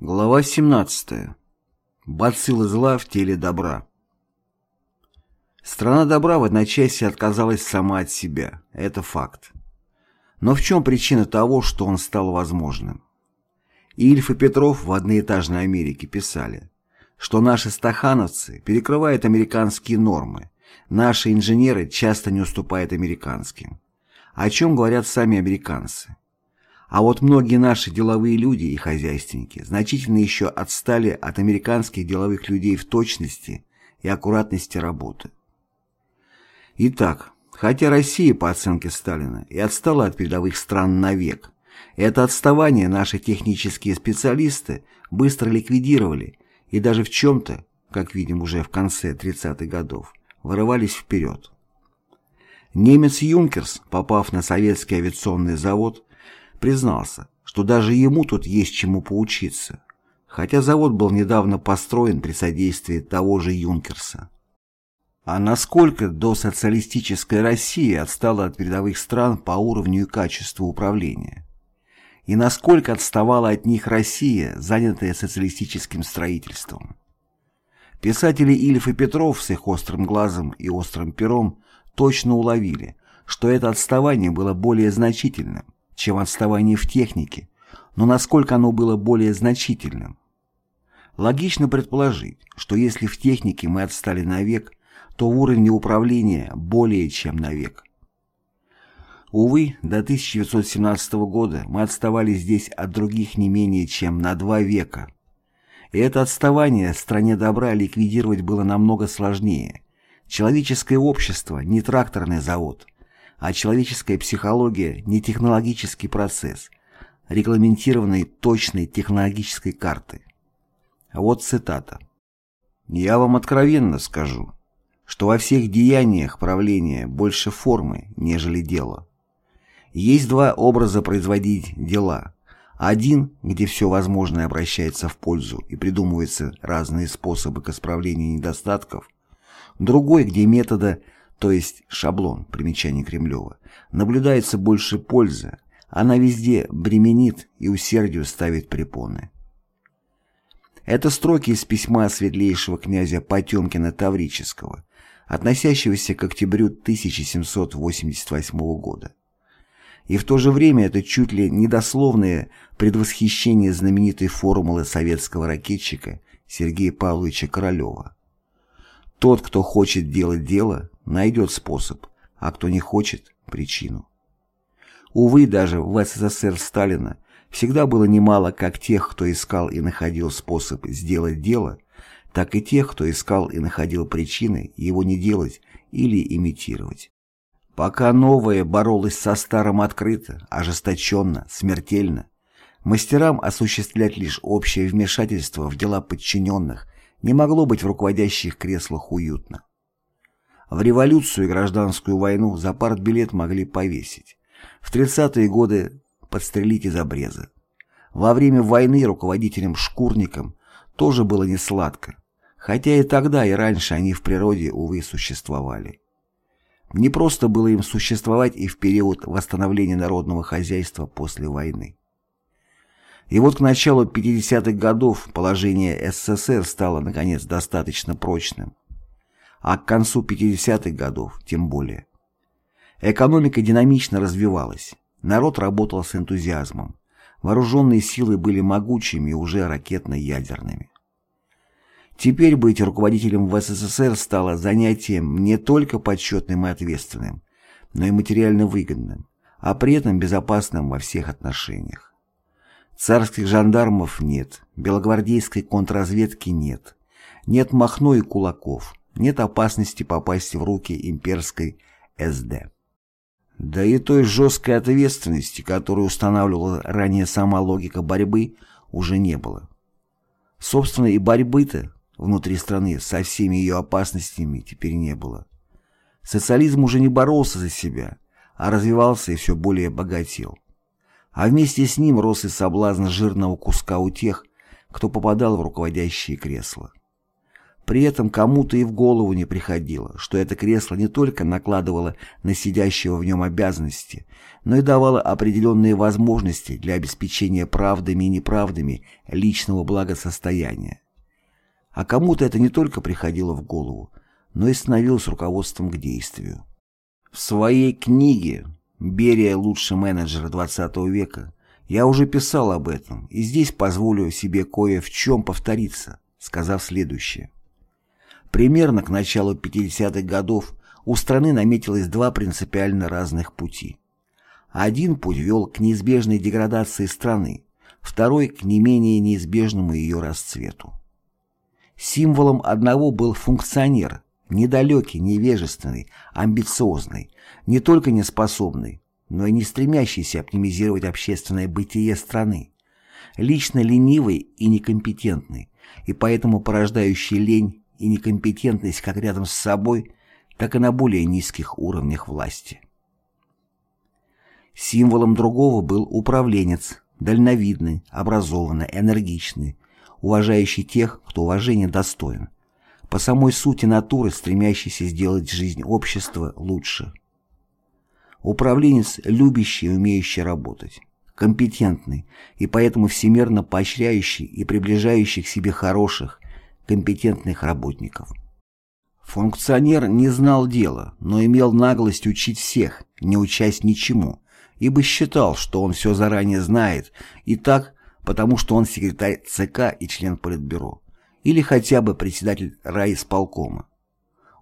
Глава 17. Бациллы зла в теле добра. Страна добра в одночасье отказалась сама от себя. Это факт. Но в чем причина того, что он стал возможным? Ильф и Петров в одноэтажной Америке писали, что наши стахановцы перекрывают американские нормы, наши инженеры часто не уступают американским. О чем говорят сами американцы? А вот многие наши деловые люди и хозяйственники значительно еще отстали от американских деловых людей в точности и аккуратности работы. Итак, хотя Россия, по оценке Сталина, и отстала от передовых стран на век, это отставание наши технические специалисты быстро ликвидировали и даже в чем-то, как видим уже в конце 30-х годов, вырывались вперед. Немец Юнкерс, попав на советский авиационный завод, признался, что даже ему тут есть чему поучиться, хотя завод был недавно построен при содействии того же Юнкерса. А насколько досоциалистическая Россия отстала от передовых стран по уровню и качеству управления? И насколько отставала от них Россия, занятая социалистическим строительством? Писатели Ильф и Петров с их острым глазом и острым пером точно уловили, что это отставание было более значительным, чем отставание в технике, но насколько оно было более значительным. Логично предположить, что если в технике мы отстали на век, то в уровне управления более чем на век. Увы, до 1917 года мы отставали здесь от других не менее чем на два века. И это отставание стране добра ликвидировать было намного сложнее. Человеческое общество – не тракторный завод – а человеческая психология не технологический процесс, регламентированный точной технологической картой. Вот цитата. «Я вам откровенно скажу, что во всех деяниях правления больше формы, нежели дела. Есть два образа производить дела. Один, где все возможное обращается в пользу и придумываются разные способы к исправлению недостатков. Другой, где метода – то есть шаблон, примечание Кремлева, наблюдается больше пользы, она везде бременит и усердию ставит препоны. Это строки из письма светлейшего князя Потемкина Таврического, относящегося к октябрю 1788 года. И в то же время это чуть ли недословное предвосхищение знаменитой формулы советского ракетчика Сергея Павловича Королева. Тот, кто хочет делать дело, найдет способ, а кто не хочет – причину. Увы, даже в СССР Сталина всегда было немало как тех, кто искал и находил способ сделать дело, так и тех, кто искал и находил причины его не делать или имитировать. Пока новое боролось со старым открыто, ожесточенно, смертельно, мастерам осуществлять лишь общее вмешательство в дела подчиненных не могло быть в руководящих креслах уютно. В революцию и гражданскую войну за партбилет могли повесить. В 30-е годы подстрелить из обреза. Во время войны руководителям-шкурникам тоже было не сладко, хотя и тогда, и раньше они в природе, увы, существовали. Не просто было им существовать и в период восстановления народного хозяйства после войны. И вот к началу 50-х годов положение СССР стало, наконец, достаточно прочным а к концу 50-х годов тем более. Экономика динамично развивалась, народ работал с энтузиазмом, вооруженные силы были могучими и уже ракетно-ядерными. Теперь быть руководителем в СССР стало занятием не только почетным и ответственным, но и материально выгодным, а при этом безопасным во всех отношениях. Царских жандармов нет, белогвардейской контрразведки нет, нет Махно и Кулаков, нет опасности попасть в руки имперской СД. Да и той жесткой ответственности, которую устанавливала ранее сама логика борьбы, уже не было. Собственно, и борьбы-то внутри страны со всеми ее опасностями теперь не было. Социализм уже не боролся за себя, а развивался и все более богател. А вместе с ним рос и соблазн жирного куска у тех, кто попадал в руководящие кресла. При этом кому-то и в голову не приходило, что это кресло не только накладывало на сидящего в нем обязанности, но и давало определенные возможности для обеспечения правдами и неправдами личного благосостояния. А кому-то это не только приходило в голову, но и становилось руководством к действию. В своей книге «Берия – лучший менеджер XX века» я уже писал об этом, и здесь позволю себе кое в чем повториться, сказав следующее. Примерно к началу 50-х годов у страны наметилось два принципиально разных пути. Один путь вел к неизбежной деградации страны, второй – к не менее неизбежному ее расцвету. Символом одного был функционер, недалекий, невежественный, амбициозный, не только неспособный, но и не стремящийся оптимизировать общественное бытие страны, лично ленивый и некомпетентный, и поэтому порождающий лень и некомпетентность как рядом с собой, так и на более низких уровнях власти. Символом другого был управленец, дальновидный, образованный, энергичный, уважающий тех, кто уважения достоин, по самой сути натуры стремящийся сделать жизнь общества лучше. Управленец, любящий и умеющий работать, компетентный и поэтому всемирно поощряющий и приближающий к себе хороших, компетентных работников. Функционер не знал дела, но имел наглость учить всех, не учась ничему, ибо считал, что он все заранее знает, и так, потому что он секретарь ЦК и член Политбюро, или хотя бы председатель райисполкома.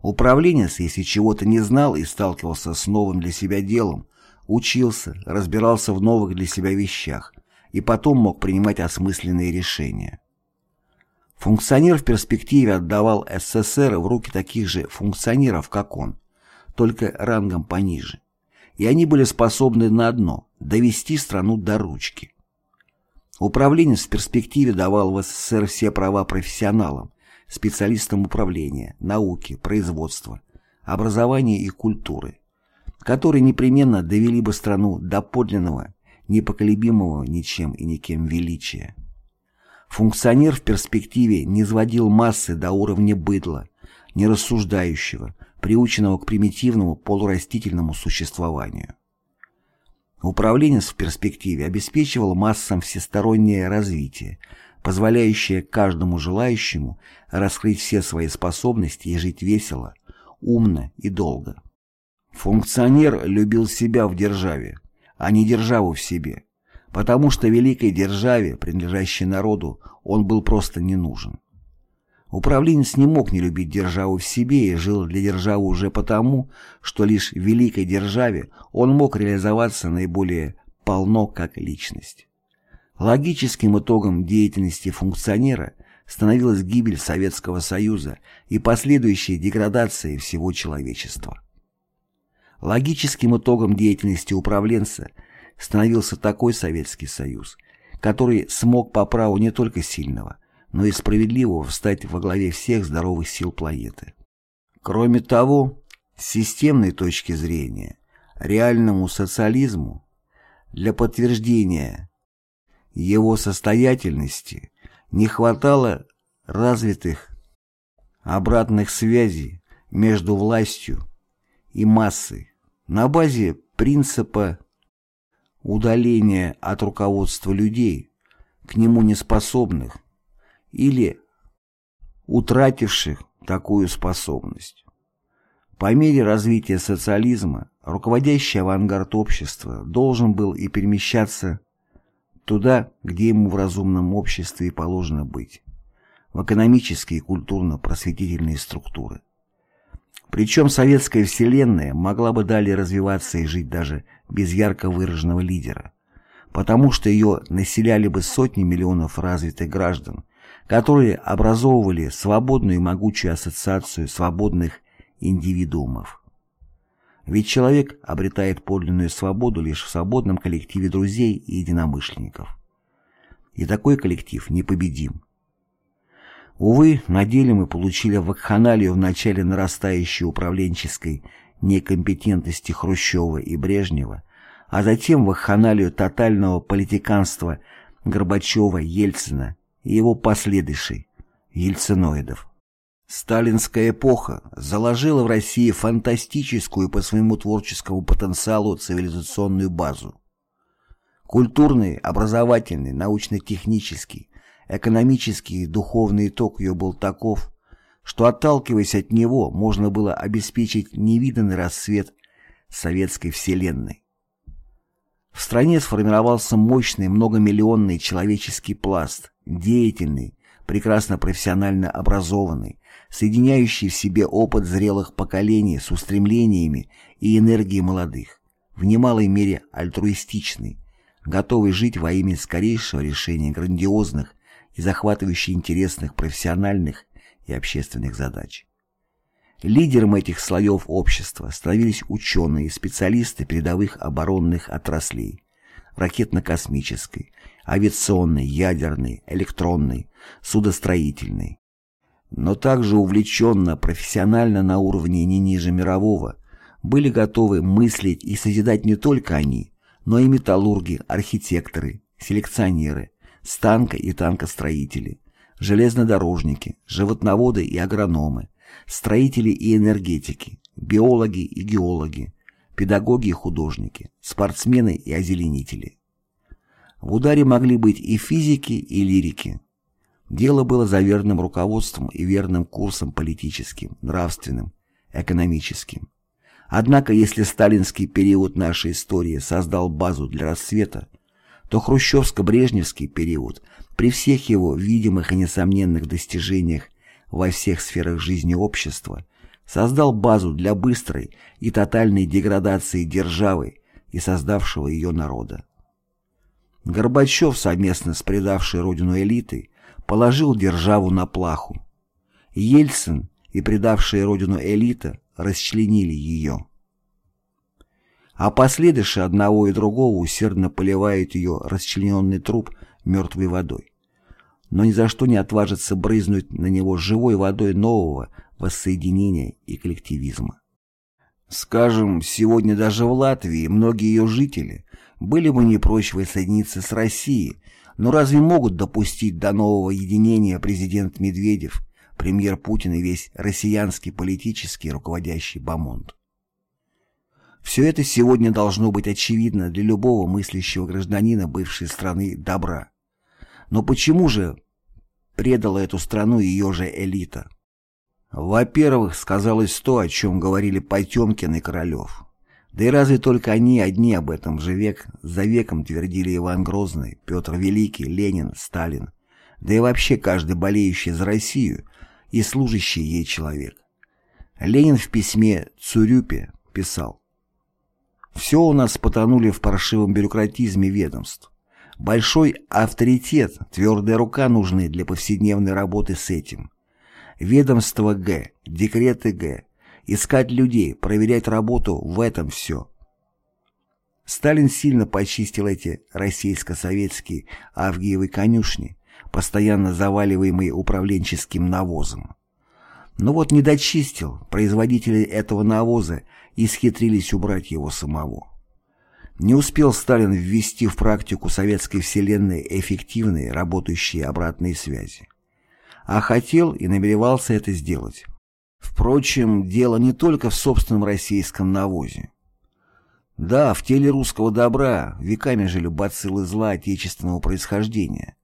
Управленец, если чего-то не знал и сталкивался с новым для себя делом, учился, разбирался в новых для себя вещах и потом мог принимать осмысленные решения. Функционер в перспективе отдавал СССР в руки таких же функционеров, как он, только рангом пониже. И они были способны на одно – довести страну до ручки. Управленец в перспективе давал в СССР все права профессионалам, специалистам управления, науки, производства, образования и культуры, которые непременно довели бы страну до подлинного, непоколебимого ничем и никем величия. Функционер в перспективе не сводил массы до уровня быдла, нерассуждающего, приученного к примитивному полурастительному существованию. Управленец в перспективе обеспечивал массам всестороннее развитие, позволяющее каждому желающему раскрыть все свои способности и жить весело, умно и долго. Функционер любил себя в державе, а не державу в себе, потому что великой державе, принадлежащей народу, он был просто не нужен. Управленец не мог не любить державу в себе и жил для державы уже потому, что лишь в великой державе он мог реализоваться наиболее полно как личность. Логическим итогом деятельности функционера становилась гибель Советского Союза и последующая деградация всего человечества. Логическим итогом деятельности управленца – становился такой Советский Союз, который смог по праву не только сильного, но и справедливого встать во главе всех здоровых сил планеты. Кроме того, с системной точки зрения, реальному социализму для подтверждения его состоятельности не хватало развитых обратных связей между властью и массой на базе принципа удаление от руководства людей, к нему неспособных или утративших такую способность. По мере развития социализма руководящий авангард общества должен был и перемещаться туда, где ему в разумном обществе положено быть, в экономические и культурно-просветительные структуры. Причем советская вселенная могла бы далее развиваться и жить даже без ярко выраженного лидера, потому что ее населяли бы сотни миллионов развитых граждан, которые образовывали свободную и могучую ассоциацию свободных индивидуумов. Ведь человек обретает подлинную свободу лишь в свободном коллективе друзей и единомышленников. И такой коллектив непобедим. Увы, на деле мы получили вакханалию в начале нарастающей управленческой некомпетентности Хрущева и Брежнева, а затем вакханалию тотального политиканства Горбачева, Ельцина и его последующей, ельциноидов. Сталинская эпоха заложила в России фантастическую по своему творческому потенциалу цивилизационную базу. Культурный, образовательный, научно-технический, экономический и духовный итог ее был таков, что, отталкиваясь от него, можно было обеспечить невиданный рассвет советской вселенной. В стране сформировался мощный многомиллионный человеческий пласт, деятельный, прекрасно профессионально образованный, соединяющий в себе опыт зрелых поколений с устремлениями и энергией молодых, в немалой мере альтруистичный, готовый жить во имя скорейшего решения грандиозных и захватывающих интересных профессиональных и общественных задач. Лидером этих слоев общества становились ученые и специалисты передовых оборонных отраслей – ракетно-космической, авиационной, ядерной, электронной, судостроительной. Но также увлеченно, профессионально на уровне не ниже мирового, были готовы мыслить и созидать не только они, но и металлурги, архитекторы, селекционеры, станка и танкостроители, железнодорожники, животноводы и агрономы, строители и энергетики, биологи и геологи, педагоги и художники, спортсмены и озеленители. В ударе могли быть и физики, и лирики. Дело было за верным руководством и верным курсом политическим, нравственным, экономическим. Однако, если сталинский период нашей истории создал базу для рассвета, то хрущевско-брежневский период, при всех его видимых и несомненных достижениях во всех сферах жизни общества, создал базу для быстрой и тотальной деградации державы и создавшего ее народа. Горбачев, совместно с предавшей родину элитой, положил державу на плаху. Ельцин и предавшая родину элита расчленили ее. А последующие одного и другого усердно поливают ее расчлененный труп мертвой водой. Но ни за что не отважится брызнуть на него живой водой нового воссоединения и коллективизма. Скажем, сегодня даже в Латвии многие ее жители были бы не прочь воссоединиться с Россией, но разве могут допустить до нового единения президент Медведев, премьер Путин и весь россиянский политический руководящий бомонд? Все это сегодня должно быть очевидно для любого мыслящего гражданина бывшей страны добра. Но почему же предала эту страну ее же элита? Во-первых, сказалось то, о чем говорили Потемкин и Королев. Да и разве только они одни об этом же век за веком твердили Иван Грозный, Петр Великий, Ленин, Сталин, да и вообще каждый болеющий за Россию и служащий ей человек. Ленин в письме Цурюпе писал «Все у нас потонули в паршивом бюрократизме ведомств. Большой авторитет, твердая рука нужны для повседневной работы с этим. Ведомство Г, декреты Г, искать людей, проверять работу, в этом все. Сталин сильно почистил эти российско-советские Авгиевы конюшни, постоянно заваливаемые управленческим навозом. Но вот не дочистил, производители этого навоза исхитрились убрать его самого. Не успел Сталин ввести в практику советской вселенной эффективные работающие обратные связи. А хотел и намеревался это сделать. Впрочем, дело не только в собственном российском навозе. Да, в теле русского добра веками жили бациллы зла отечественного происхождения.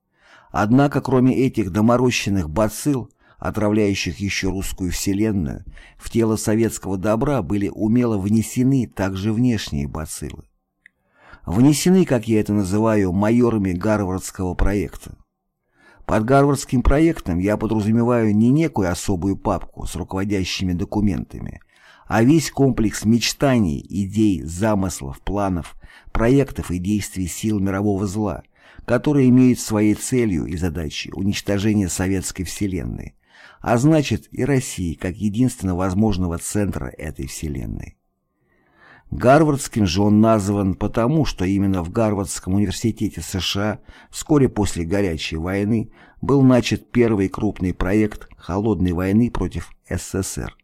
Однако, кроме этих доморощенных бацилл, отравляющих еще русскую вселенную, в тело советского добра были умело внесены также внешние бациллы. Внесены, как я это называю, майорами Гарвардского проекта. Под Гарвардским проектом я подразумеваю не некую особую папку с руководящими документами, а весь комплекс мечтаний, идей, замыслов, планов, проектов и действий сил мирового зла, которые имеют своей целью и задачей уничтожение советской вселенной, а значит и России как единственно возможного центра этой вселенной. Гарвардским же он назван потому, что именно в Гарвардском университете США вскоре после Горячей войны был начат первый крупный проект холодной войны против СССР.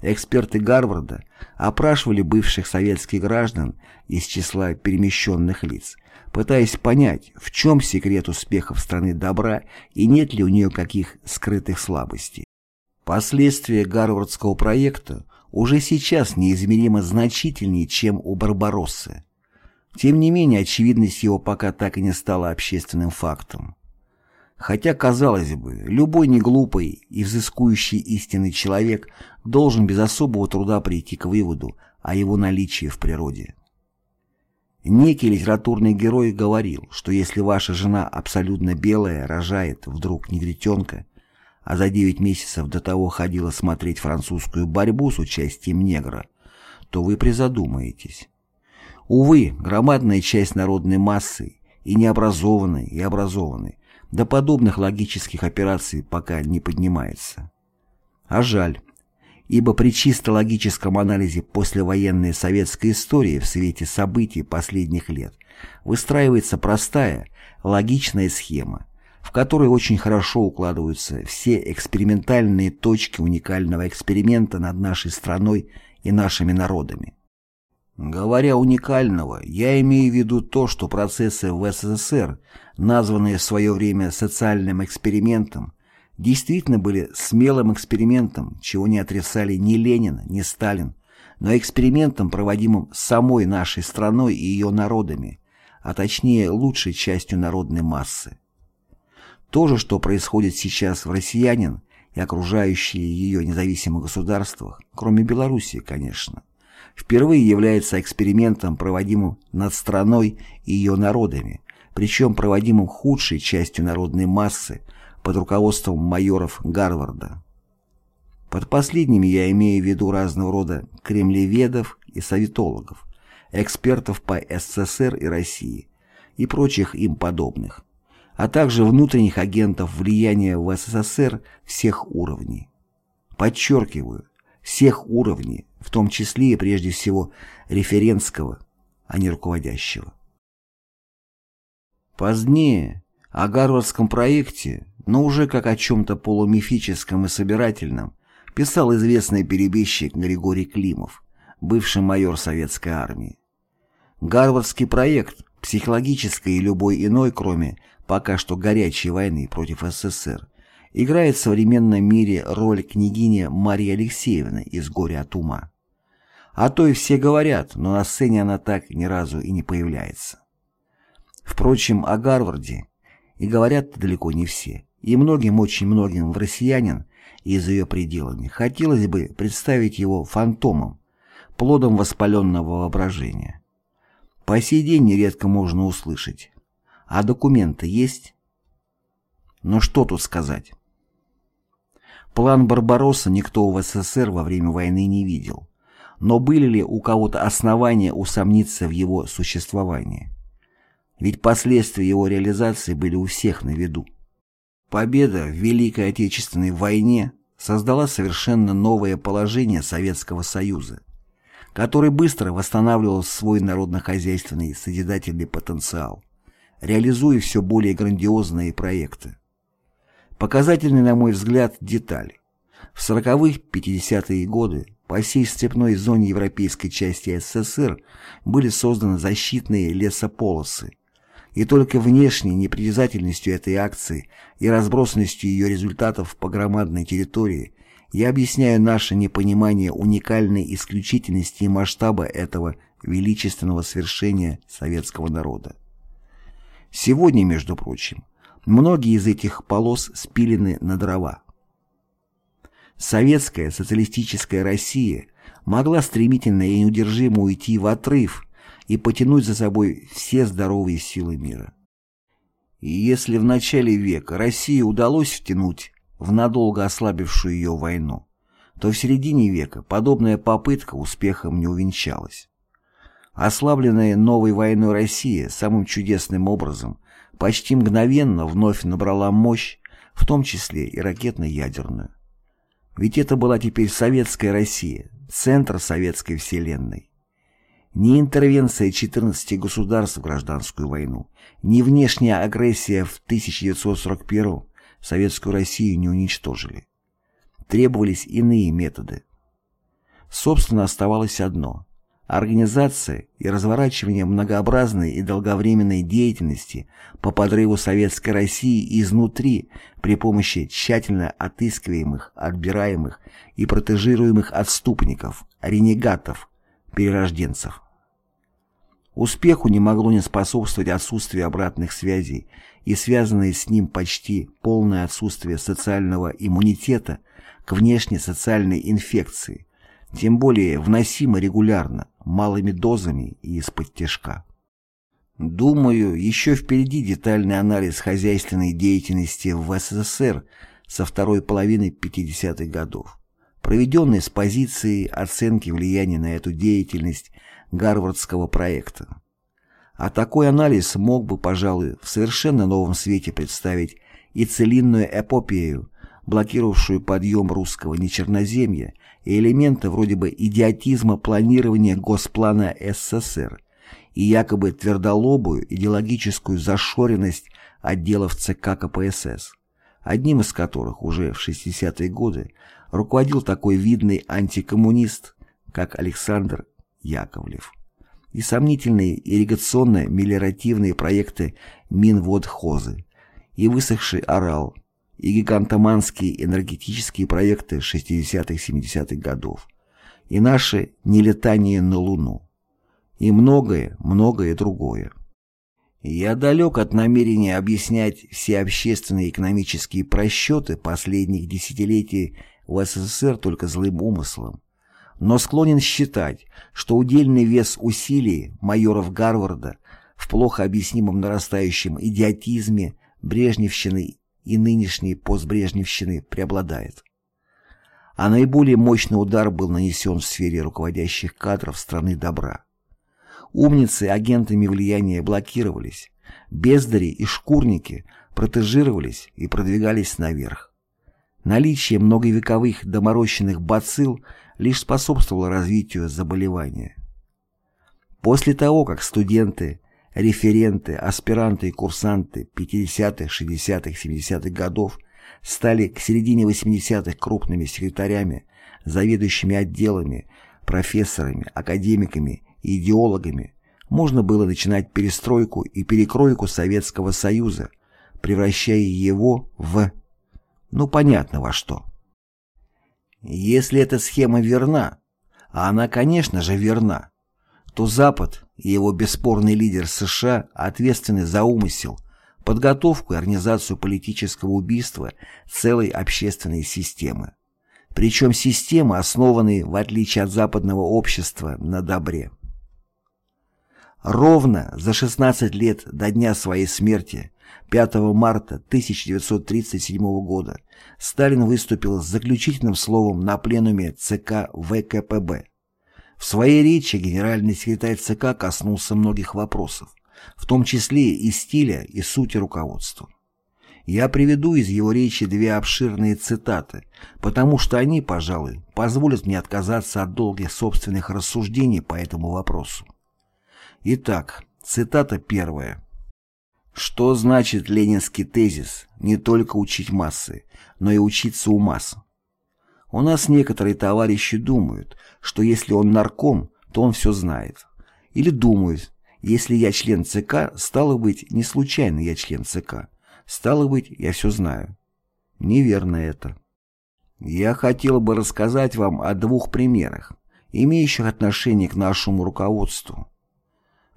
Эксперты Гарварда опрашивали бывших советских граждан из числа перемещенных лиц, пытаясь понять, в чем секрет успехов страны добра и нет ли у нее каких скрытых слабостей. Последствия Гарвардского проекта уже сейчас неизмеримо значительнее, чем у Барбароссы. Тем не менее, очевидность его пока так и не стала общественным фактом. Хотя, казалось бы, любой неглупый и взыскующий истинный человек должен без особого труда прийти к выводу о его наличии в природе. Некий литературный герой говорил, что если ваша жена абсолютно белая рожает вдруг негритенка, а за 9 месяцев до того ходила смотреть французскую борьбу с участием негра, то вы призадумаетесь. Увы, громадная часть народной массы и необразованной, и образованной до подобных логических операций пока не поднимается. А жаль, ибо при чисто логическом анализе послевоенной советской истории в свете событий последних лет выстраивается простая, логичная схема, в которой очень хорошо укладываются все экспериментальные точки уникального эксперимента над нашей страной и нашими народами. Говоря уникального, я имею в виду то, что процессы в СССР, названные в свое время социальным экспериментом, действительно были смелым экспериментом, чего не отрицали ни Ленин, ни Сталин, но экспериментом, проводимым самой нашей страной и ее народами, а точнее лучшей частью народной массы. То же, что происходит сейчас в «Россиянин» и окружающие ее независимых государствах, кроме Белоруссии, конечно – впервые является экспериментом, проводимым над страной и ее народами, причем проводимым худшей частью народной массы под руководством майоров Гарварда. Под последними я имею в виду разного рода кремлеведов и советологов, экспертов по СССР и России и прочих им подобных, а также внутренних агентов влияния в СССР всех уровней. Подчеркиваю, всех уровней, в том числе и прежде всего референтского, а не руководящего. Позднее о Гарвардском проекте, но уже как о чем-то полумифическом и собирательном, писал известный перебежчик Григорий Климов, бывший майор советской армии. Гарвардский проект, психологической и любой иной, кроме пока что горячей войны против СССР, играет в современном мире роль княгини Марии Алексеевны из «Горя от ума». А то и все говорят, но на сцене она так ни разу и не появляется. Впрочем, о Гарварде и говорят далеко не все, и многим, очень многим в россиянин и за ее пределами хотелось бы представить его фантомом, плодом воспаленного воображения. По сей день нередко можно услышать. А документы есть? Но что тут сказать? План Барбаросса никто в СССР во время войны не видел. Но были ли у кого-то основания усомниться в его существовании? Ведь последствия его реализации были у всех на виду. Победа в Великой Отечественной войне создала совершенно новое положение Советского Союза, который быстро восстанавливал свой народно-хозяйственный созидательный потенциал, реализуя все более грандиозные проекты. Показательный, на мой взгляд, деталь. В 40-50-е годы по всей степной зоне европейской части СССР были созданы защитные лесополосы, и только внешней непритязательностью этой акции и разбросанностью ее результатов по громадной территории я объясняю наше непонимание уникальной исключительности и масштаба этого величественного свершения советского народа. Сегодня, между прочим, Многие из этих полос спилены на дрова. Советская социалистическая Россия могла стремительно и неудержимо уйти в отрыв и потянуть за собой все здоровые силы мира. И если в начале века России удалось втянуть в надолго ослабившую ее войну, то в середине века подобная попытка успехом не увенчалась. Ослабленная новой войной Россия самым чудесным образом почти мгновенно вновь набрала мощь, в том числе и ракетно-ядерную. Ведь это была теперь советская Россия, центр советской вселенной. Ни интервенция 14 государств в гражданскую войну, ни внешняя агрессия в 1941 советскую Россию не уничтожили. Требовались иные методы. Собственно, оставалось одно – организация и разворачивание многообразной и долговременной деятельности по подрыву Советской России изнутри при помощи тщательно отыскиваемых, отбираемых и протежируемых отступников, ренегатов, перерожденцев. Успеху не могло не способствовать отсутствие обратных связей и связанное с ним почти полное отсутствие социального иммунитета к внешней социальной инфекции, тем более вносимо регулярно, малыми дозами и из-под тяжка. Думаю, еще впереди детальный анализ хозяйственной деятельности в СССР со второй половины 50-х годов, проведенный с позиции оценки влияния на эту деятельность Гарвардского проекта. А такой анализ мог бы, пожалуй, в совершенно новом свете представить и целинную эпопею, блокировавшую подъем русского нечерноземья и элемента вроде бы идиотизма планирования Госплана СССР и якобы твердолобую идеологическую зашоренность отделов ЦК КПСС, одним из которых уже в 60-е годы руководил такой видный антикоммунист, как Александр Яковлев, и сомнительные ирригационно-мелиоративные проекты Минводхозы, и высохший Орал, и гигантоманские энергетические проекты 60-70-х годов, и наше нелетание на Луну, и многое, многое другое. Я далек от намерения объяснять все общественные экономические просчеты последних десятилетий в СССР только злым умыслом, но склонен считать, что удельный вес усилий майоров Гарварда в плохо объяснимом нарастающем идиотизме Брежневщины и нынешней постбрежневщины преобладает. А наиболее мощный удар был нанесен в сфере руководящих кадров страны добра. Умницы агентами влияния блокировались, бездари и шкурники протежировались и продвигались наверх. Наличие многовековых доморощенных бацилл лишь способствовало развитию заболевания. После того, как студенты, референты, аспиранты и курсанты 50-х, 60-х, 70-х годов стали к середине 80-х крупными секретарями, заведующими отделами, профессорами, академиками и идеологами, можно было начинать перестройку и перекройку Советского Союза, превращая его в... ну понятно во что. Если эта схема верна, а она, конечно же, верна, то Запад и его бесспорный лидер США ответственны за умысел, подготовку и организацию политического убийства целой общественной системы. Причем системы, основанной, в отличие от западного общества, на добре. Ровно за 16 лет до дня своей смерти, 5 марта 1937 года, Сталин выступил с заключительным словом на пленуме ЦК ВКПБ. В своей речи генеральный секретарь ЦК коснулся многих вопросов, в том числе и стиля, и сути руководства. Я приведу из его речи две обширные цитаты, потому что они, пожалуй, позволят мне отказаться от долгих собственных рассуждений по этому вопросу. Итак, цитата первая. Что значит ленинский тезис «не только учить массы, но и учиться у масс»? У нас некоторые товарищи думают, что если он нарком, то он все знает. Или думают, если я член ЦК, стало быть, не случайно я член ЦК, стало быть, я все знаю. Неверно это. Я хотел бы рассказать вам о двух примерах, имеющих отношение к нашему руководству.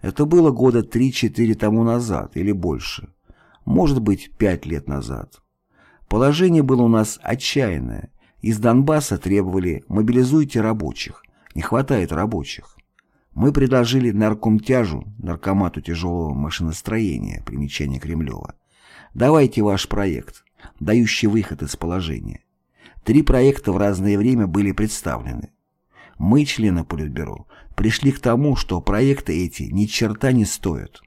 Это было года 3-4 тому назад или больше, может быть, 5 лет назад. Положение было у нас отчаянное, из Донбасса требовали «мобилизуйте рабочих», не хватает рабочих. Мы предложили наркомтяжу, наркомату тяжелого машиностроения, примечание Кремлева, давайте ваш проект, дающий выход из положения. Три проекта в разное время были представлены. Мы, члены Политбюро, пришли к тому, что проекты эти ни черта не стоят,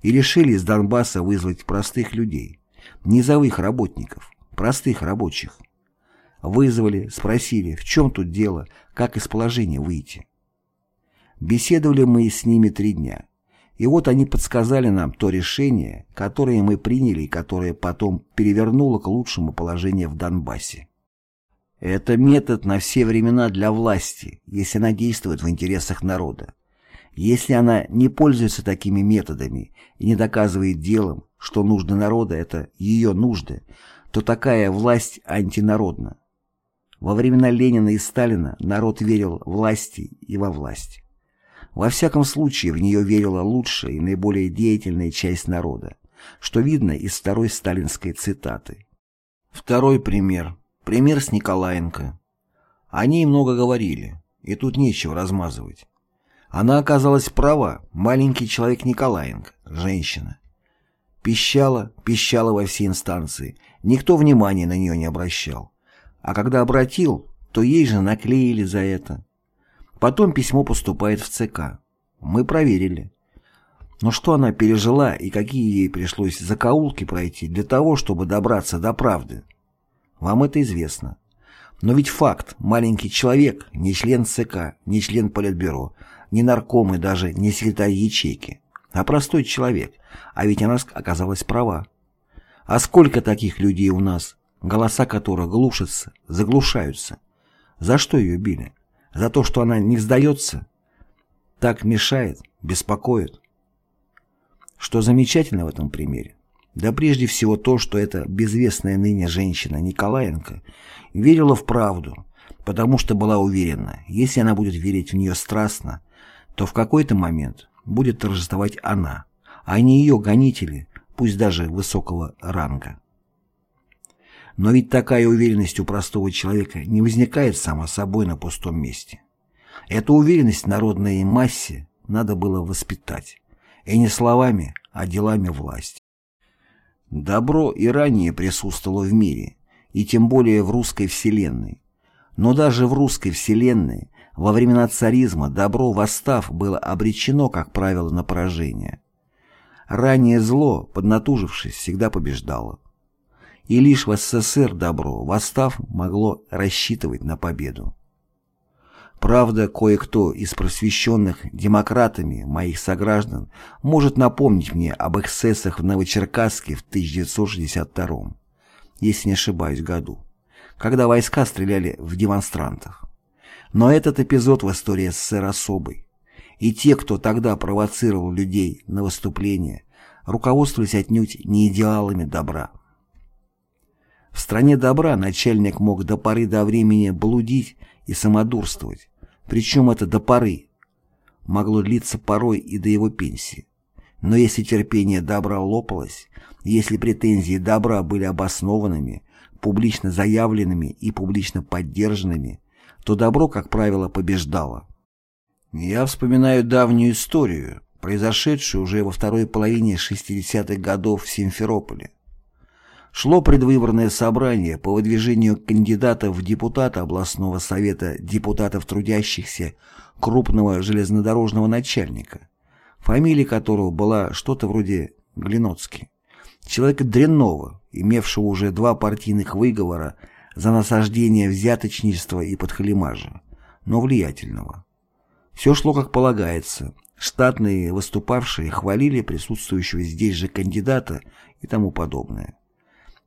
и решили из Донбасса вызвать простых людей, низовых работников, простых рабочих. Вызвали, спросили, в чем тут дело, как из положения выйти. Беседовали мы с ними три дня. И вот они подсказали нам то решение, которое мы приняли и которое потом перевернуло к лучшему положение в Донбассе. Это метод на все времена для власти, если она действует в интересах народа. Если она не пользуется такими методами и не доказывает делом, что нужды народа – это ее нужды, то такая власть антинародна. Во времена Ленина и Сталина народ верил власти и во власть. Во всяком случае, в нее верила лучшая и наиболее деятельная часть народа, что видно из второй сталинской цитаты. Второй пример. Пример с Николаенко. О ней много говорили, и тут нечего размазывать. Она оказалась права, маленький человек Николаенко, женщина. Пищала, пищала во все инстанции, никто внимания на нее не обращал. А когда обратил, то ей же наклеили за это. Потом письмо поступает в ЦК. Мы проверили. Но что она пережила и какие ей пришлось закоулки пройти для того, чтобы добраться до правды? Вам это известно. Но ведь факт, маленький человек, не член ЦК, не член Политбюро, не нарком и даже не секретарь ячейки, а простой человек, а ведь она оказалась права. А сколько таких людей у нас, голоса которых глушатся, заглушаются? За что ее били? За то, что она не сдается? Так мешает, беспокоит. Что замечательно в этом примере? Да прежде всего то, что эта безвестная ныне женщина Николаенко верила в правду, потому что была уверена, если она будет верить в нее страстно, то в какой-то момент будет торжествовать она, а не ее гонители, пусть даже высокого ранга. Но ведь такая уверенность у простого человека не возникает само собой на пустом месте. Эту уверенность народной массе надо было воспитать, и не словами, а делами власти. Добро и ранее присутствовало в мире, и тем более в русской вселенной. Но даже в русской вселенной во времена царизма добро, восстав, было обречено, как правило, на поражение. Ранее зло, поднатужившись, всегда побеждало. И лишь в СССР добро, восстав, могло рассчитывать на победу. Правда, кое-кто из просвещенных демократами моих сограждан может напомнить мне об эксцессах в Новочеркасске в 1962 если не ошибаюсь, году, когда войска стреляли в демонстрантов. Но этот эпизод в истории СССР особый, и те, кто тогда провоцировал людей на выступление, руководствовались отнюдь не идеалами добра. В стране добра начальник мог до поры до времени блудить и самодурствовать, причем это до поры. Могло длиться порой и до его пенсии. Но если терпение добра лопалось, если претензии добра были обоснованными, публично заявленными и публично поддержанными, то добро, как правило, побеждало. Я вспоминаю давнюю историю, произошедшую уже во второй половине 60-х годов в Симферополе. Шло предвыборное собрание по выдвижению кандидатов в депутата областного совета депутатов трудящихся крупного железнодорожного начальника, фамилия которого была что-то вроде Глиноцкий. Человека дрянного, имевшего уже два партийных выговора за насаждение взяточничества и подхалимажа, но влиятельного. Все шло как полагается. Штатные выступавшие хвалили присутствующего здесь же кандидата и тому подобное.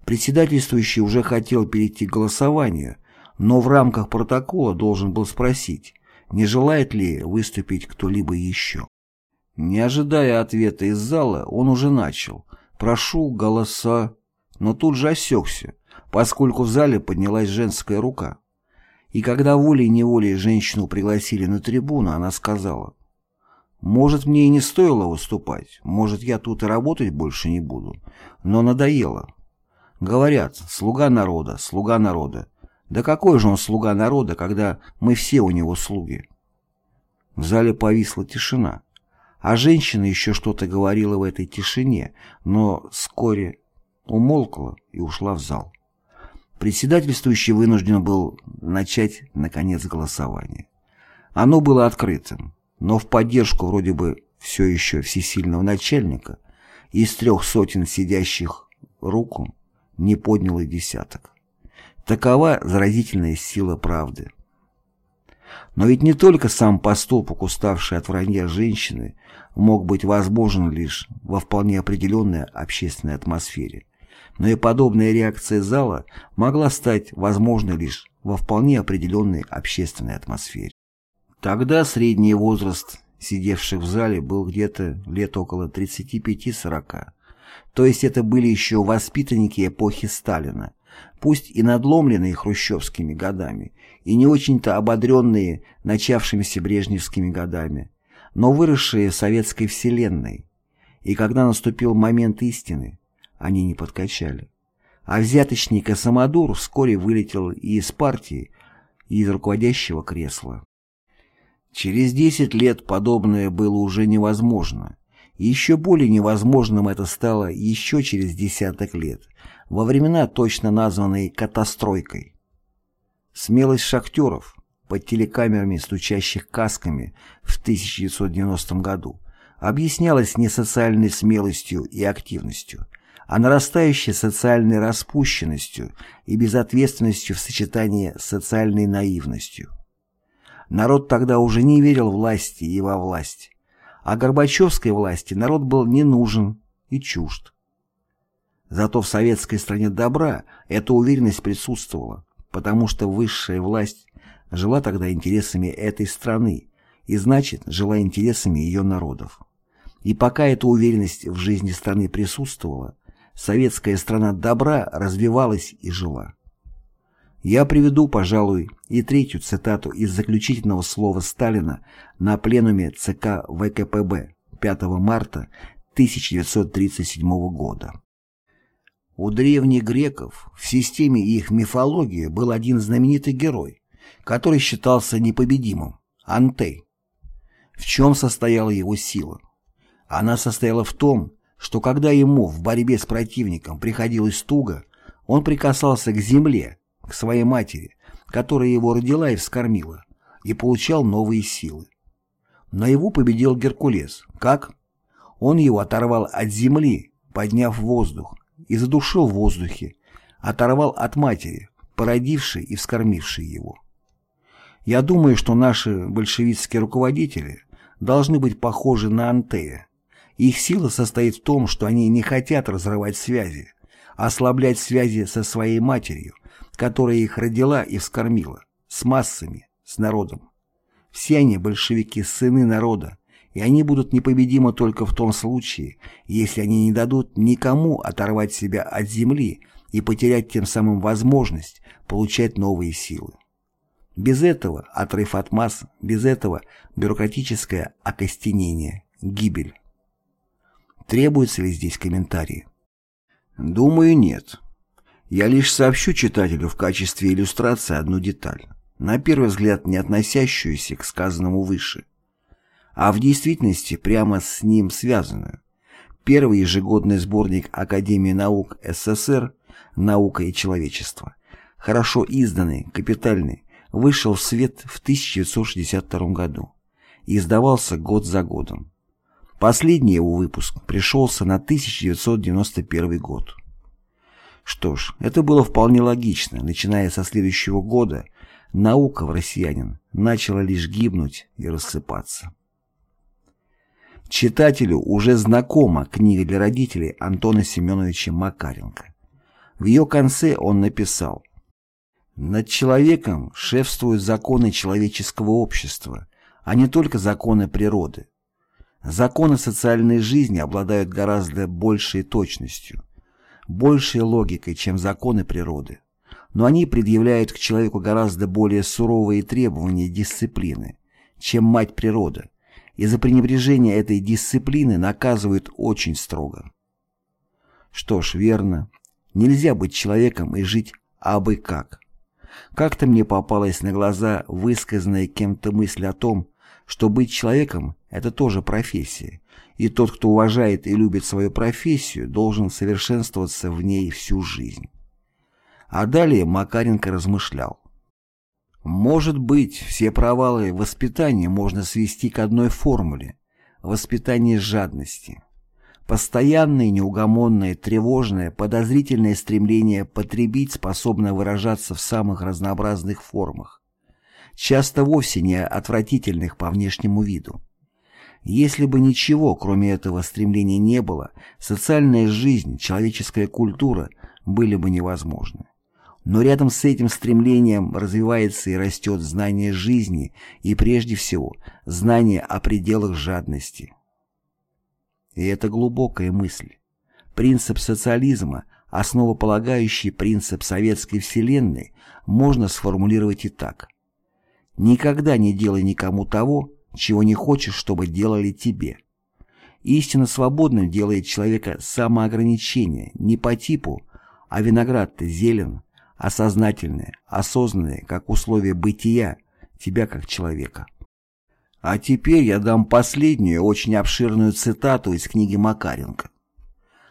Председательствующий уже хотел перейти к голосованию, но в рамках протокола должен был спросить, не желает ли выступить кто-либо еще. Не ожидая ответа из зала, он уже начал «Прошу голоса», но тут же осекся, поскольку в зале поднялась женская рука. И когда волей-неволей женщину пригласили на трибуну, она сказала, «Может, мне и не стоило выступать, может, я тут и работать больше не буду, но надоело». Говорят, слуга народа, слуга народа. Да какой же он слуга народа, когда мы все у него слуги? В зале повисла тишина. А женщина еще что-то говорила в этой тишине, но вскоре умолкла и ушла в зал. Председательствующий вынужден был начать, наконец, голосование. Оно было открытым, но в поддержку вроде бы все еще всесильного начальника из трех сотен сидящих руку не поднял и десяток. Такова заразительная сила правды. Но ведь не только сам поступок, уставший от вранья женщины, мог быть возможен лишь во вполне определенной общественной атмосфере, но и подобная реакция зала могла стать возможной лишь во вполне определенной общественной атмосфере. Тогда средний возраст сидевших в зале, был где-то лет около 35-40. То есть это были еще воспитанники эпохи Сталина, пусть и надломленные хрущевскими годами, и не очень-то ободренные начавшимися брежневскими годами, но выросшие в советской вселенной. И когда наступил момент истины, они не подкачали. А взяточник и самодур вскоре вылетел и из партии, и из руководящего кресла. Через 10 лет подобное было уже невозможно. Еще более невозможным это стало еще через десяток лет, во времена, точно названные «катастройкой». Смелость шахтеров, под телекамерами, стучащих касками в 1990 году, объяснялась не социальной смелостью и активностью, а нарастающей социальной распущенностью и безответственностью в сочетании с социальной наивностью. Народ тогда уже не верил власти и во власть, а Горбачевской власти народ был не нужен и чужд. Зато в советской стране добра эта уверенность присутствовала, потому что высшая власть жила тогда интересами этой страны и, значит, жила интересами ее народов. И пока эта уверенность в жизни страны присутствовала, советская страна добра развивалась и жила. Я приведу, пожалуй, и третью цитату из заключительного слова Сталина на пленуме ЦК ВКПБ 5 марта 1937 года. У древних греков в системе их мифологии был один знаменитый герой, который считался непобедимым – Антей. В чем состояла его сила? Она состояла в том, что когда ему в борьбе с противником приходилось туго, он прикасался к земле, к своей матери, которая его родила и вскормила, и получал новые силы. Но его победил Геркулес. Как? Он его оторвал от земли, подняв воздух, и задушил в воздухе, оторвал от матери, породившей и вскормившей его. Я думаю, что наши большевистские руководители должны быть похожи на Антея. Их сила состоит в том, что они не хотят разрывать связи, ослаблять связи со своей матерью, которая их родила и вскормила, с массами, с народом. Все они большевики, сыны народа, и они будут непобедимы только в том случае, если они не дадут никому оторвать себя от земли и потерять тем самым возможность получать новые силы. Без этого отрыв от масс, без этого бюрократическое окостенение, гибель. Требуются ли здесь комментарии? Думаю, нет. Я лишь сообщу читателю в качестве иллюстрации одну деталь, на первый взгляд не относящуюся к сказанному выше – а в действительности прямо с ним связанную. Первый ежегодный сборник Академии наук СССР «Наука и человечество», хорошо изданный, капитальный, вышел в свет в 1962 году и издавался год за годом. Последний его выпуск пришелся на 1991 год. Что ж, это было вполне логично. Начиная со следующего года, наука в россиянин начала лишь гибнуть и рассыпаться. Читателю уже знакома книга для родителей Антона Семеновича Макаренко. В ее конце он написал «Над человеком шефствуют законы человеческого общества, а не только законы природы. Законы социальной жизни обладают гораздо большей точностью, большей логикой, чем законы природы, но они предъявляют к человеку гораздо более суровые требования дисциплины, чем мать природа, и за пренебрежение этой дисциплины наказывают очень строго. Что ж, верно, нельзя быть человеком и жить абы как. Как-то мне попалась на глаза высказанная кем-то мысль о том, что быть человеком – это тоже профессия, и тот, кто уважает и любит свою профессию, должен совершенствоваться в ней всю жизнь. А далее Макаренко размышлял. Может быть, все провалы воспитания можно свести к одной формуле – воспитание жадности. Постоянное, неугомонное, тревожное, подозрительное стремление потребить способно выражаться в самых разнообразных формах, часто вовсе не отвратительных по внешнему виду. Если бы ничего, кроме этого стремления не было, социальная жизнь, человеческая культура были бы невозможны. Но рядом с этим стремлением развивается и растет знание жизни и прежде всего знание о пределах жадности. И это глубокая мысль. Принцип социализма, основополагающий принцип советской вселенной, можно сформулировать и так. Никогда не делай никому того, чего не хочешь, чтобы делали тебе. Истинно свободным делает человека самоограничение не по типу, а виноград-то зелен, осознательное, осознанное, как условие бытия, тебя как человека. А теперь я дам последнюю, очень обширную цитату из книги Макаренко.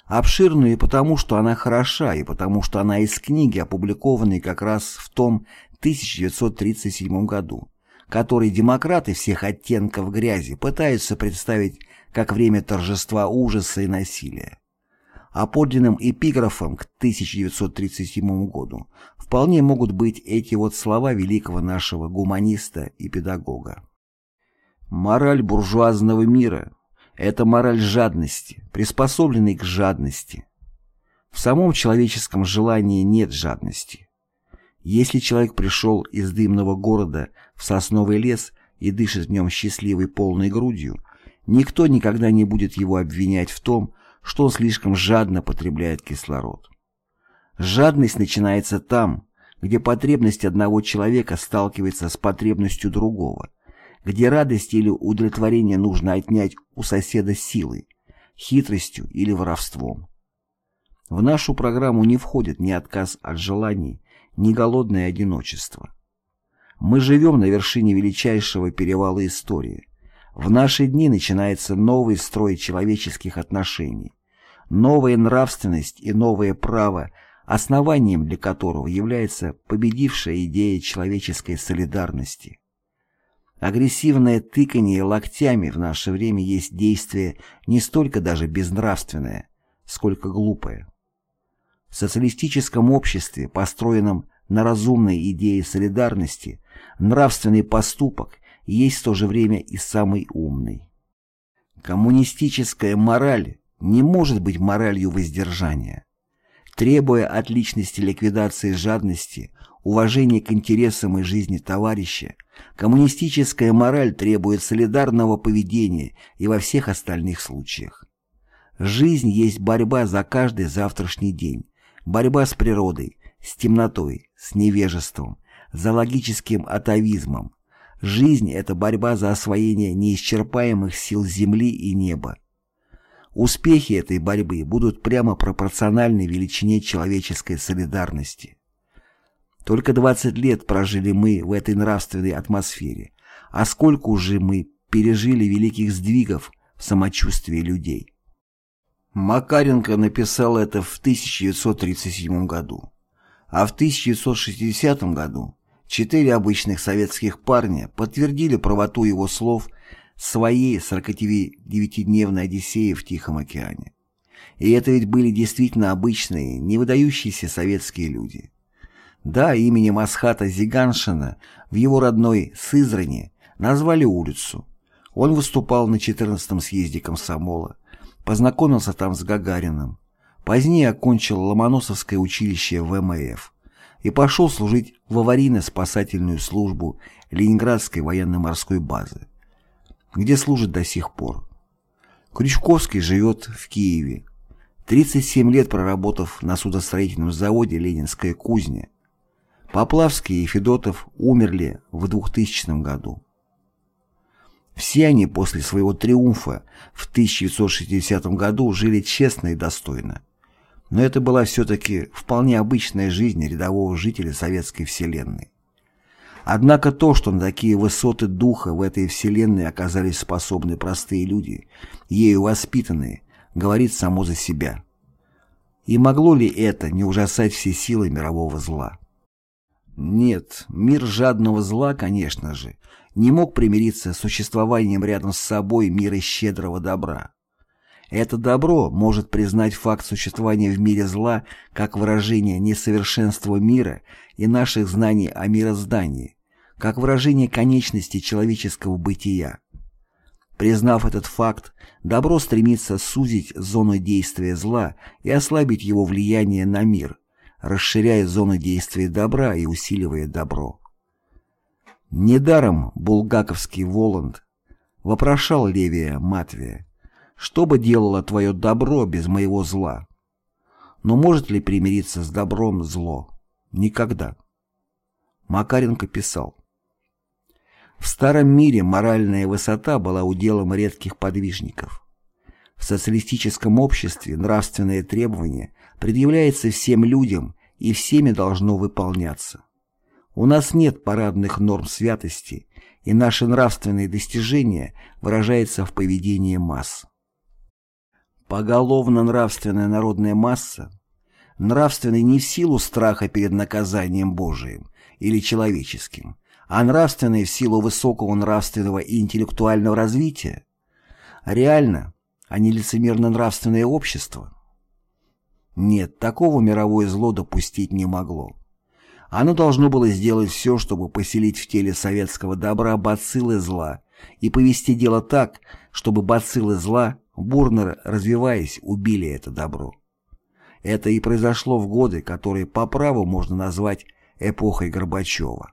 Обширную и потому, что она хороша, и потому, что она из книги, опубликованной как раз в том 1937 году, который демократы всех оттенков грязи пытаются представить как время торжества ужаса и насилия. А подлинным эпиграфом к 1937 году вполне могут быть эти вот слова великого нашего гуманиста и педагога. «Мораль буржуазного мира – это мораль жадности, приспособленной к жадности. В самом человеческом желании нет жадности. Если человек пришел из дымного города в сосновый лес и дышит в нем счастливой полной грудью, никто никогда не будет его обвинять в том, что он слишком жадно потребляет кислород. Жадность начинается там, где потребность одного человека сталкивается с потребностью другого, где радость или удовлетворение нужно отнять у соседа силой, хитростью или воровством. В нашу программу не входит ни отказ от желаний, ни голодное одиночество. Мы живем на вершине величайшего перевала истории. В наши дни начинается новый строй человеческих отношений, новая нравственность и новое право, основанием для которого является победившая идея человеческой солидарности. Агрессивное тыканье локтями в наше время есть действие не столько даже безнравственное, сколько глупое. В социалистическом обществе, построенном на разумной идее солидарности, нравственный поступок есть в то же время и самый умный. Коммунистическая мораль не может быть моралью воздержания. Требуя от личности ликвидации жадности, уважения к интересам и жизни товарища, коммунистическая мораль требует солидарного поведения и во всех остальных случаях. Жизнь есть борьба за каждый завтрашний день, борьба с природой, с темнотой, с невежеством, за логическим атовизмом. Жизнь – это борьба за освоение неисчерпаемых сил земли и неба. Успехи этой борьбы будут прямо пропорциональны величине человеческой солидарности. Только 20 лет прожили мы в этой нравственной атмосфере, а сколько уже мы пережили великих сдвигов в самочувствии людей. Макаренко написал это в 1937 году, а в 1960 году четыре обычных советских парня подтвердили правоту его слов своей 49-дневной Одиссеи в Тихом океане. И это ведь были действительно обычные, не выдающиеся советские люди. Да, именем Асхата Зиганшина в его родной Сызрани назвали улицу. Он выступал на 14-м съезде комсомола, познакомился там с Гагариным, позднее окончил Ломоносовское училище ВМФ и пошел служить в аварийно-спасательную службу Ленинградской военно-морской базы где служит до сих пор. Крючковский живет в Киеве, 37 лет проработав на судостроительном заводе «Ленинская кузня». Поплавский и Федотов умерли в 2000 году. Все они после своего триумфа в 1960 году жили честно и достойно. Но это была все-таки вполне обычная жизнь рядового жителя советской вселенной. Однако то, что на такие высоты духа в этой вселенной оказались способны простые люди, ею воспитанные, говорит само за себя. И могло ли это не ужасать все силы мирового зла? Нет, мир жадного зла, конечно же, не мог примириться с существованием рядом с собой мира щедрого добра. Это добро может признать факт существования в мире зла как выражение несовершенства мира и наших знаний о мироздании, как выражение конечности человеческого бытия. Признав этот факт, добро стремится сузить зону действия зла и ослабить его влияние на мир, расширяет зону действия добра и усиливает добро. Недаром булгаковский Воланд вопрошал Левия Матвия, что бы делало твое добро без моего зла? Но может ли примириться с добром зло? Никогда. Макаренко писал. В старом мире моральная высота была уделом редких подвижников. В социалистическом обществе нравственное требование предъявляется всем людям и всеми должно выполняться. У нас нет парадных норм святости, и наши нравственные достижения выражаются в поведении масс. Поголовно нравственная народная масса нравственной не в силу страха перед наказанием Божиим или человеческим, а нравственной в силу высокого нравственного и интеллектуального развития. Реально, а не лицемерно-нравственное общество. Нет, такого мировое зло допустить не могло. Оно должно было сделать все, чтобы поселить в теле советского добра бациллы зла и повести дело так, чтобы бациллы зла, бурно развиваясь, убили это добро. Это и произошло в годы, которые по праву можно назвать эпохой Горбачева.